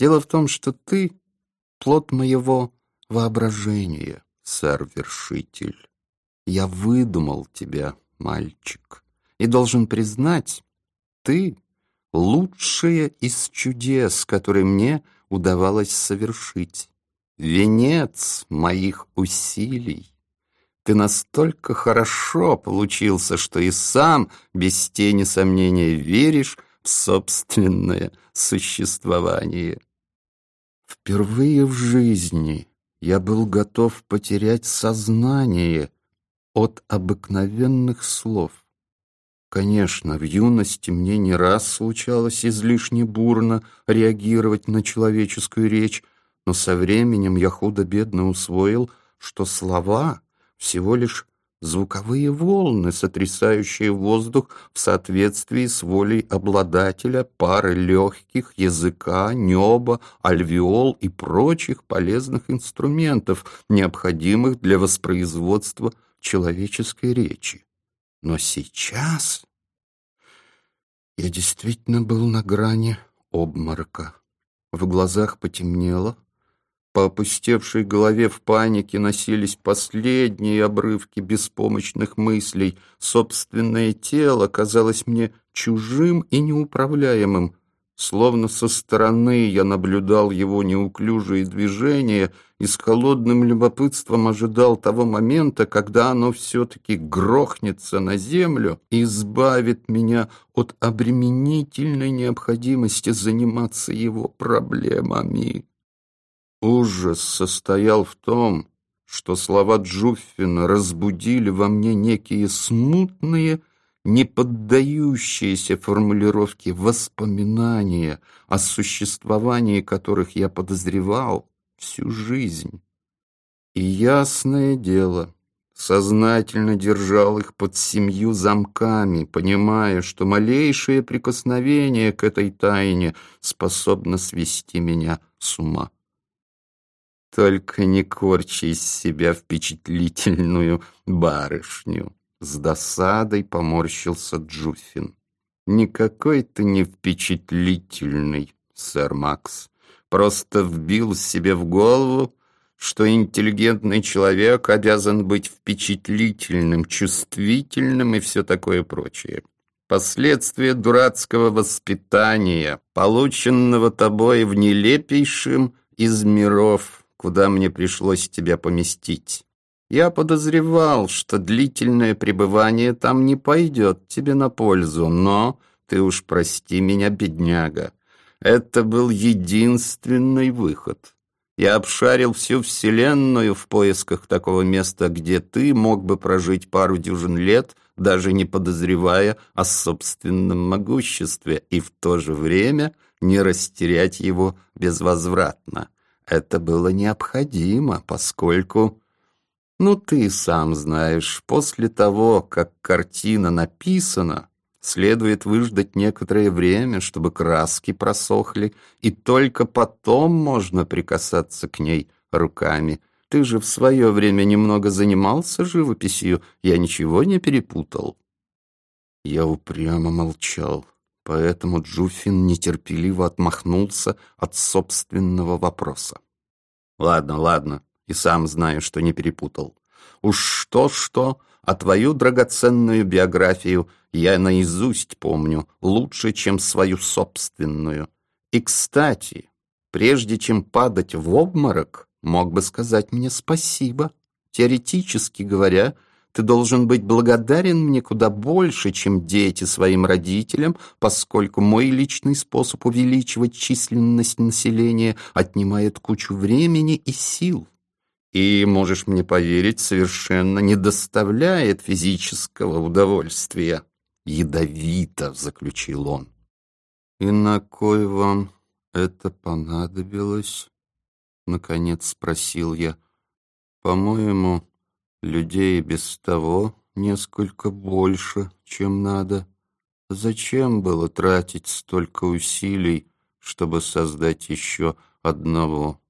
Дело в том, что ты — плод моего воображения, сэр-вершитель. Я выдумал тебя, мальчик, и должен признать, ты — лучшее из чудес, которые мне удавалось совершить. Венец моих усилий. Ты настолько хорошо получился, что и сам, без тени сомнения, веришь в собственное существование. Впервые в жизни я был готов потерять сознание от обыкновенных слов. Конечно, в юности мне не раз случалось излишне бурно реагировать на человеческую речь, но со временем я худо-бедно усвоил, что слова всего лишь звуковые волны, сотрясающие воздух в соответствии с волей обладателя пары легких, языка, неба, альвеол и прочих полезных инструментов, необходимых для воспроизводства человеческой речи. Но сейчас я действительно был на грани обморока. В глазах потемнело, по опустевшей голове в панике носились последние обрывки беспомощных мыслей. Собственное тело казалось мне чужим и неуправляемым. Словно со стороны я наблюдал его неуклюжие движения и с холодным любопытством ожидал того момента, когда оно все-таки грохнется на землю и избавит меня от обременительной необходимости заниматься его проблемами. Ужас состоял в том, что слова Джуффина разбудили во мне некие смутные, не поддающиеся формулировке воспоминания, о существовании которых я подозревал всю жизнь. И ясное дело, сознательно держал их под семью замками, понимая, что малейшее прикосновение к этой тайне способно свести меня с ума. Только не корчи из себя впечатлительную барышню. С досадой поморщился Джуффин. Никакой ты не впечатлительный, сэр Макс. Просто вбил себе в голову, что интеллигентный человек обязан быть впечатлительным, чувствительным и все такое прочее. Последствия дурацкого воспитания, полученного тобой в нелепейшем из миров, куда мне пришлось тебя поместить. Я подозревал, что длительное пребывание там не пойдет тебе на пользу, но ты уж прости меня, бедняга. Это был единственный выход. Я обшарил всю Вселенную в поисках такого места, где ты мог бы прожить пару дюжин лет, даже не подозревая о собственном могуществе, и в то же время не растерять его безвозвратно. Это было необходимо, поскольку... Ну, ты сам знаешь, после того, как картина написана, следует выждать некоторое время, чтобы краски просохли, и только потом можно прикасаться к ней руками. Ты же в свое время немного занимался живописью, я ничего не перепутал. Я упрямо молчал, поэтому Джуфин нетерпеливо отмахнулся от собственного вопроса. Ладно, ладно, и сам знаю, что не перепутал. Уж что-что, а твою драгоценную биографию я наизусть помню лучше, чем свою собственную. И, кстати, прежде чем падать в обморок, мог бы сказать мне спасибо. Теоретически говоря, ты должен быть благодарен мне куда больше, чем дети своим родителям, поскольку мой личный способ увеличивать численность населения отнимает кучу времени и сил. И, можешь мне поверить, совершенно не доставляет физического удовольствия. Ядовито, заключил он. И на кой вам это понадобилось? Наконец спросил я. По-моему, Людей без того несколько больше, чем надо. Зачем было тратить столько усилий, чтобы создать еще одного?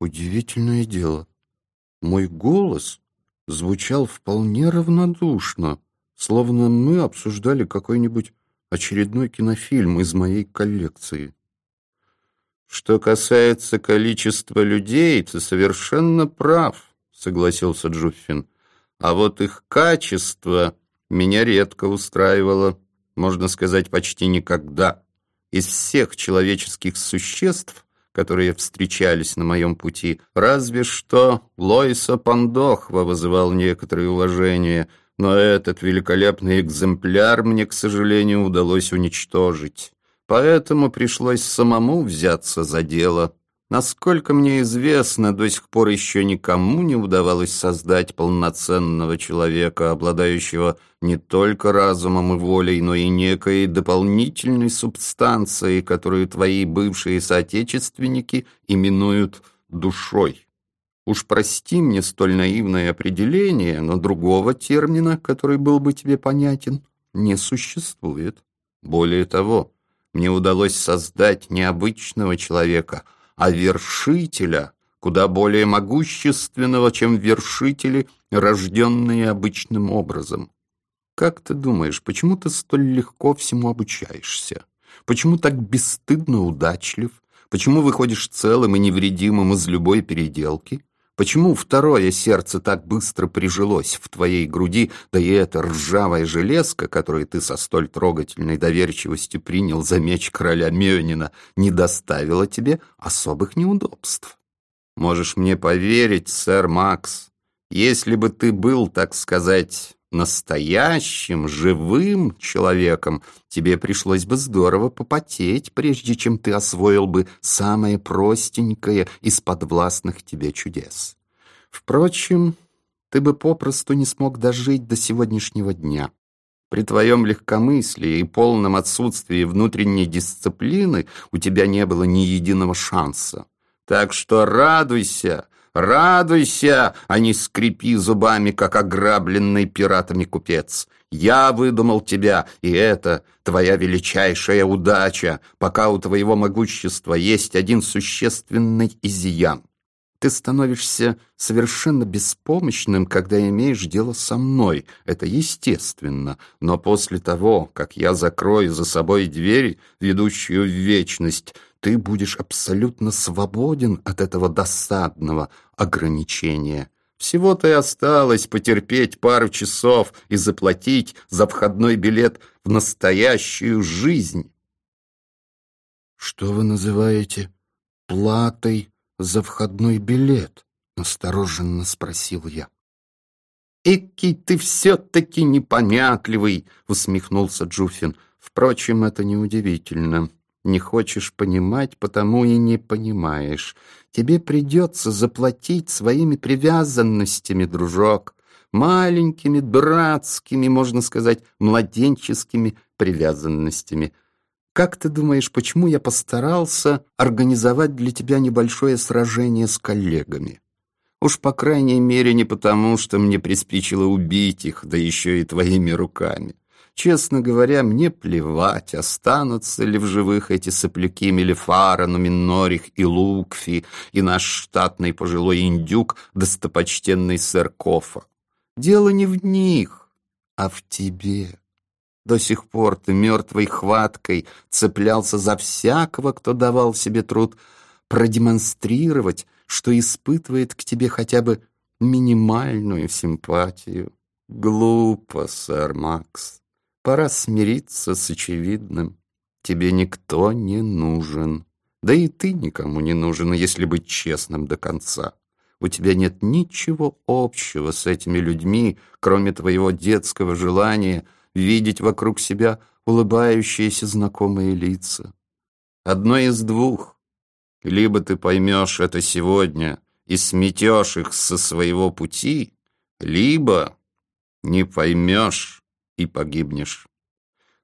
Удивительное дело. Мой голос звучал вполне равнодушно, словно мы обсуждали какой-нибудь очередной кинофильм из моей коллекции. Что касается количества людей, ты совершенно прав, согласился Джуффин. А вот их качество меня редко устраивало, можно сказать, почти никогда. Из всех человеческих существ, которые встречались на моем пути, разве что Лойса Пандохва вызывал некоторое уважение, но этот великолепный экземпляр мне, к сожалению, удалось уничтожить. Поэтому пришлось самому взяться за дело. Насколько мне известно, до сих пор еще никому не удавалось создать полноценного человека, обладающего не только разумом и волей, но и некой дополнительной субстанцией, которую твои бывшие соотечественники именуют душой. Уж прости мне столь наивное определение, но другого термина, который был бы тебе понятен, не существует. Более того, мне удалось создать необычного человека — а вершителя, куда более могущественного, чем вершители, рожденные обычным образом. Как ты думаешь, почему ты столь легко всему обучаешься? Почему так бесстыдно удачлив? Почему выходишь целым и невредимым из любой переделки? Почему второе сердце так быстро прижилось в твоей груди, да и эта ржавая железка, которую ты со столь трогательной доверчивостью принял за меч короля Мёнина, не доставила тебе особых неудобств? Можешь мне поверить, сэр Макс, если бы ты был, так сказать, настоящим, живым человеком, тебе пришлось бы здорово попотеть, прежде чем ты освоил бы самое простенькое из подвластных тебе чудес. Впрочем, ты бы попросту не смог дожить до сегодняшнего дня. При твоем легкомыслии и полном отсутствии внутренней дисциплины у тебя не было ни единого шанса. Так что радуйся, Радуйся, а не скрипи зубами, как ограбленный пиратами купец. Я выдумал тебя, и это твоя величайшая удача, пока у твоего могущества есть один существенный изъян. Ты становишься совершенно беспомощным, когда имеешь дело со мной. Это естественно. Но после того, как я закрою за собой дверь, ведущую в вечность, ты будешь абсолютно свободен от этого досадного ограничения. Всего-то и осталось потерпеть пару часов и заплатить за входной билет в настоящую жизнь. Что вы называете платой за входной билет? Настороженно спросил я. «Эки ты все-таки непонятливый!» — усмехнулся Джуфин. «Впрочем, это неудивительно. Не хочешь понимать, потому и не понимаешь. Тебе придется заплатить своими привязанностями, дружок. Маленькими, дурацкими, можно сказать, младенческими привязанностями. Как ты думаешь, почему я постарался организовать для тебя небольшое сражение с коллегами? Уж по крайней мере не потому, что мне приспичило убить их, да еще и твоими руками. Честно говоря, мне плевать, останутся ли в живых эти сопляки Мелифара, Нуминорих и Лукфи, и наш штатный пожилой индюк, достопочтенный сэр Кофа. Дело не в них, а в тебе. До сих пор ты мертвой хваткой цеплялся за всякого, кто давал себе труд продемонстрировать, что испытывает к тебе хотя бы минимальную симпатию. Глупо, сэр Макс. Пора смириться с очевидным. Тебе никто не нужен. Да и ты никому не нужен, если быть честным до конца. У тебя нет ничего общего с этими людьми, кроме твоего детского желания видеть вокруг себя улыбающиеся знакомые лица. Одно из двух. Либо ты поймешь это сегодня и сметешь их со своего пути, либо не поймешь и погибнешь.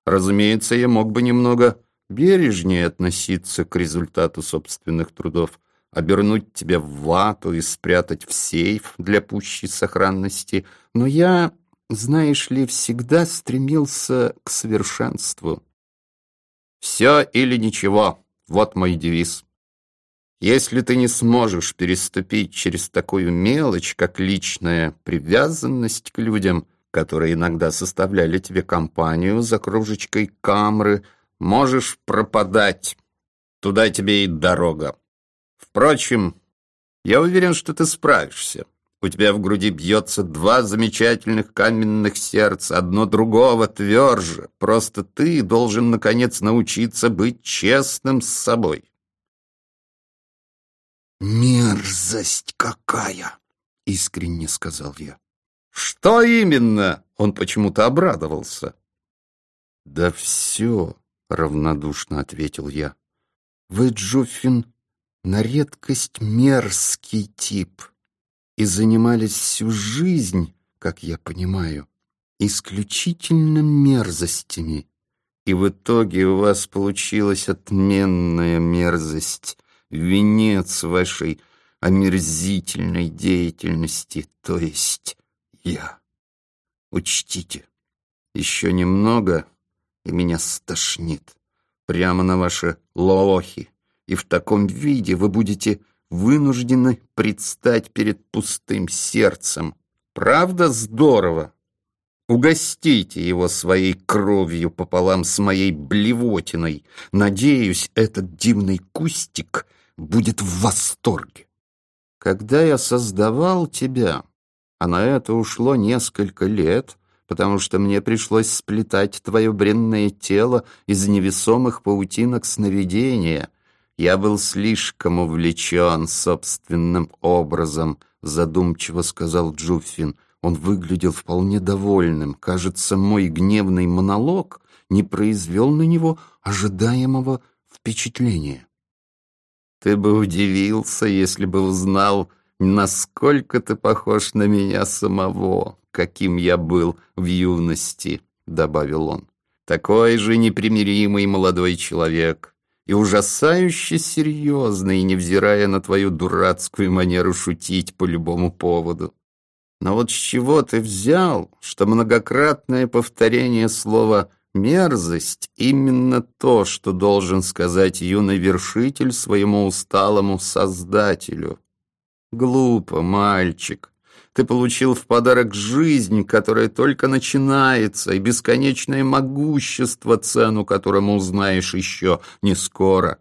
Разумеется, я мог бы немного бережнее относиться к результату собственных трудов, обернуть тебя в вату и спрятать в сейф для пущей сохранности, но я, знаешь ли, всегда стремился к совершенству. «Все или ничего» — вот мой девиз. Если ты не сможешь переступить через такую мелочь, как личная привязанность к людям — которые иногда составляли тебе компанию за кружечкой камры, можешь пропадать. туда тебе и дорога. Впрочем, я уверен, что ты справишься. У тебя в груди бьется два замечательных каменных сердца, одно другого тверже. Просто ты должен, наконец, научиться быть честным с собой. «Мерзость какая!» — искренне сказал я. «Что именно?» — он почему-то обрадовался. «Да все», — равнодушно ответил я. «Вы, Джуффин, на редкость мерзкий тип и занимались всю жизнь, как я понимаю, исключительно мерзостями. И в итоге у вас получилась отменная мерзость, венец вашей омерзительной деятельности, то есть я. Учтите, еще немного, и меня стошнит прямо на ваши лохи, и в таком виде вы будете вынуждены предстать перед пустым сердцем. Правда здорово? Угостите его своей кровью пополам с моей блевотиной. Надеюсь, этот дивный кустик будет в восторге. Когда я создавал тебя, а на это ушло несколько лет, потому что мне пришлось сплетать твое бренное тело из невесомых паутинок сновидения — я был слишком увлечен собственным образом, задумчиво сказал Джуффин. Он выглядел вполне довольным. Кажется, мой гневный монолог не произвел на него ожидаемого впечатления. Ты бы удивился, если бы узнал, насколько ты похож на меня самого, каким я был в юности, добавил он. Такой же непримиримый молодой человек, и ужасающе серьезный, невзирая на твою дурацкую манеру шутить по любому поводу. Но вот с чего ты взял, что многократное повторение слова «мерзость» — именно то, что должен сказать юный вершитель своему усталому создателю? Глупо, мальчик. Ты получил в подарок жизнь, которая только начинается, и бесконечное могущество, цену которому узнаешь еще не скоро.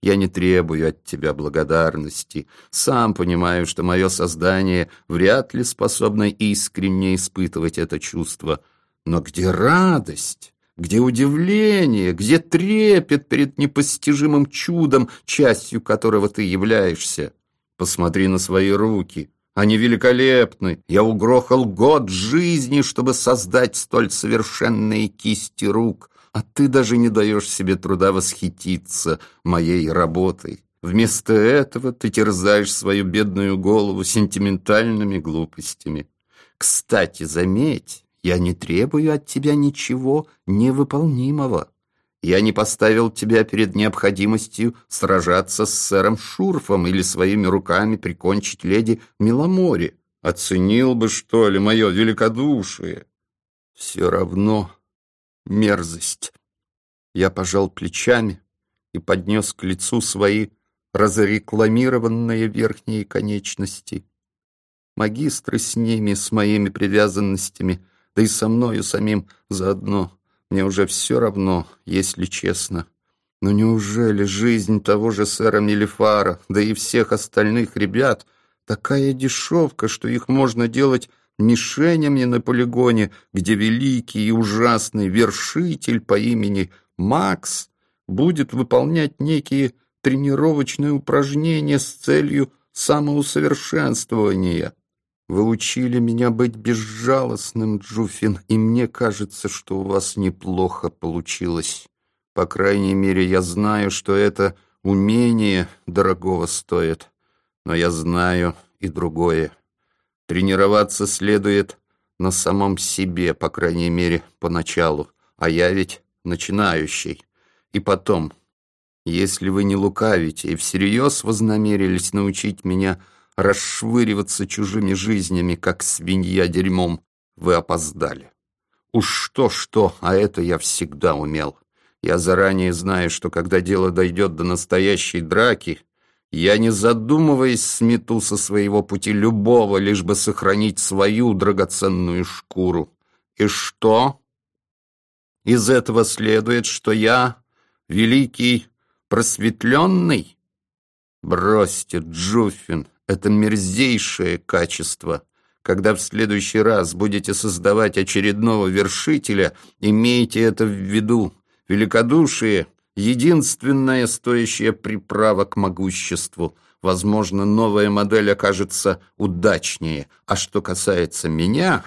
Я не требую от тебя благодарности. Сам понимаю, что мое создание вряд ли способно искренне испытывать это чувство. Но где радость? Где удивление? Где трепет перед непостижимым чудом, частью которого ты являешься? Посмотри на свои руки. Они великолепны. Я угрохал год жизни, чтобы создать столь совершенные кисти рук, а ты даже не даешь себе труда восхититься моей работой. Вместо этого ты терзаешь свою бедную голову сентиментальными глупостями. Кстати, заметь, я не требую от тебя ничего невыполнимого. Я не поставил тебя перед необходимостью сражаться с сэром Шурфом или своими руками прикончить леди Миломори. Оценил бы, что ли, мое великодушие? Все равно мерзость. Я пожал плечами и поднес к лицу свои разрекламированные верхние конечности. Магистры с ними, с моими привязанностями, да и со мною самим заодно — мне уже все равно, если честно. Но неужели жизнь того же сэра Мелифара, да и всех остальных ребят, такая дешевка, что их можно делать мишенями на полигоне, где великий и ужасный вершитель по имени Макс будет выполнять некие тренировочные упражнения с целью самоусовершенствования. Вы учили меня быть безжалостным, Джуфин, и мне кажется, что у вас неплохо получилось. По крайней мере, я знаю, что это умение дорогого стоит. Но я знаю и другое. Тренироваться следует на самом себе, по крайней мере, поначалу. А я ведь начинающий. И потом, если вы не лукавите и всерьез вознамерились научить меня расшвыриваться чужими жизнями, как свинья дерьмом, вы опоздали. Уж что-что, а это я всегда умел. Я заранее знаю, что когда дело дойдет до настоящей драки, я, не задумываясь, смету со своего пути любого, лишь бы сохранить свою драгоценную шкуру. И что? Из этого следует, что я, великий просветленный? Бросьте, Джуффин, это мерзейшее качество. Когда в следующий раз будете создавать очередного вершителя, имейте это в виду. Великодушие — единственная стоящая приправа к могуществу. Возможно, новая модель окажется удачнее. А что касается меня...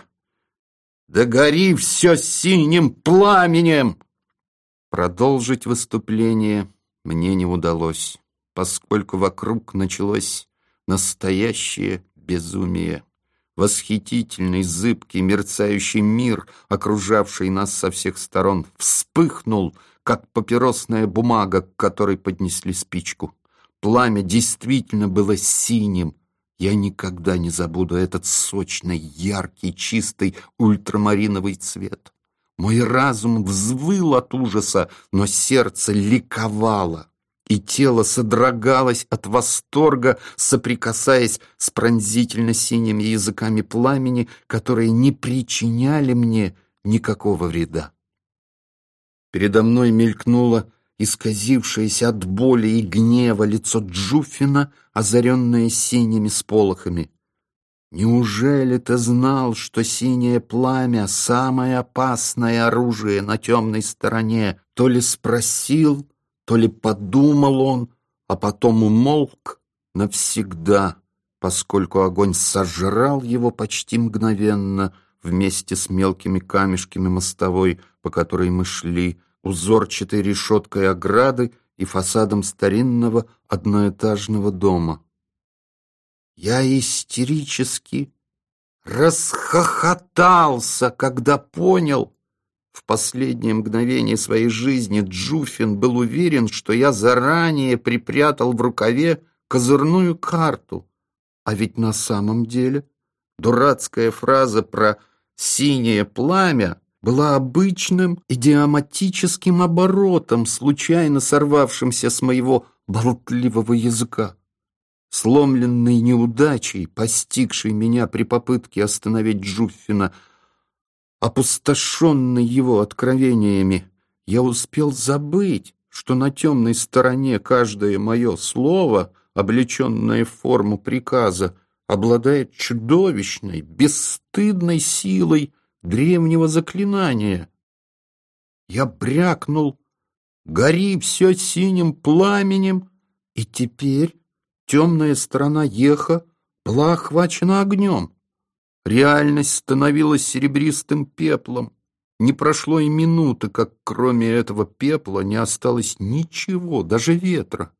Да гори все синим пламенем! Продолжить выступление мне не удалось, поскольку вокруг началось настоящее безумие. Восхитительный, зыбкий, мерцающий мир, окружавший нас со всех сторон, вспыхнул, как папиросная бумага, к которой поднесли спичку. Пламя действительно было синим. Я никогда не забуду этот сочный, яркий, чистый ультрамариновый цвет. Мой разум взвыл от ужаса, но сердце ликовало, и тело содрогалось от восторга, соприкасаясь с пронзительно синими языками пламени, которые не причиняли мне никакого вреда. Передо мной мелькнуло исказившееся от боли и гнева лицо Джуфина, озаренное синими сполохами. Неужели ты знал, что синее пламя — самое опасное оружие на темной стороне? То ли спросил, то ли подумал он, а потом умолк навсегда, поскольку огонь сожрал его почти мгновенно вместе с мелкими камешками мостовой, по которой мы шли, узорчатой решеткой ограды и фасадом старинного одноэтажного дома. Я истерически расхохотался, когда понял, в последнее мгновение своей жизни Джуфин был уверен, что я заранее припрятал в рукаве козырную карту. А ведь на самом деле дурацкая фраза про «синее пламя» была обычным идиоматическим оборотом, случайно сорвавшимся с моего болтливого языка. Сломленный неудачей, постигшей меня при попытке остановить Джуффина, опустошенный его откровениями, я успел забыть, что на темной стороне каждое мое слово, облеченное в форму приказа, обладает чудовищной, бесстыдной силой древнего заклинания. Я брякнул «Гори все синим пламенем!» и теперь Темная сторона Еха была охвачена огнем. Реальность становилась серебристым пеплом. Не прошло и минуты, как кроме этого пепла не осталось ничего, даже ветра.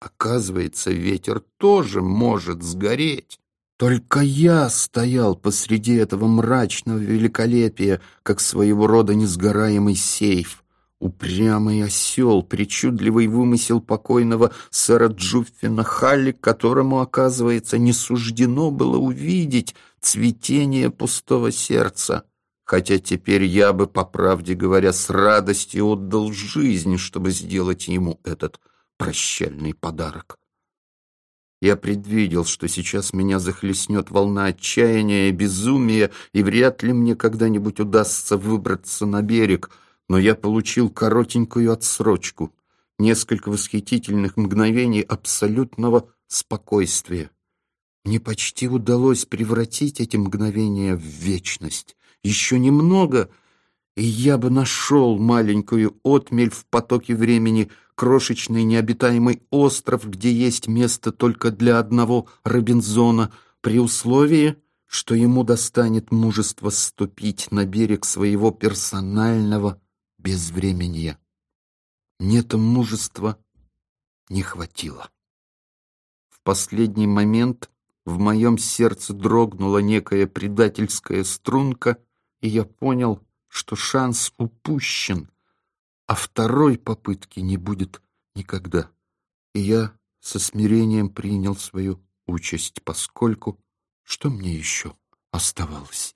Оказывается, ветер тоже может сгореть. Только я стоял посреди этого мрачного великолепия, как своего рода несгораемый сейф. Упрямый осел, причудливый вымысел покойного сэра Джуффина Халли, которому, оказывается, не суждено было увидеть цветение пустого сердца. Хотя теперь я бы, по правде говоря, с радостью отдал жизнь, чтобы сделать ему этот прощальный подарок. Я предвидел, что сейчас меня захлестнет волна отчаяния и безумия, и вряд ли мне когда-нибудь удастся выбраться на берег — но я получил коротенькую отсрочку, несколько восхитительных мгновений абсолютного спокойствия. Мне почти удалось превратить эти мгновения в вечность. Еще немного, и я бы нашел маленькую отмель в потоке времени, крошечный необитаемый остров, где есть место только для одного Робинзона, при условии, что ему достанет мужество ступить на берег своего персонального безвременья. Мне-то мужества не хватило. В последний момент в моем сердце дрогнула некая предательская струнка, и я понял, что шанс упущен, а второй попытки не будет никогда. И я со смирением принял свою участь, поскольку что мне еще оставалось?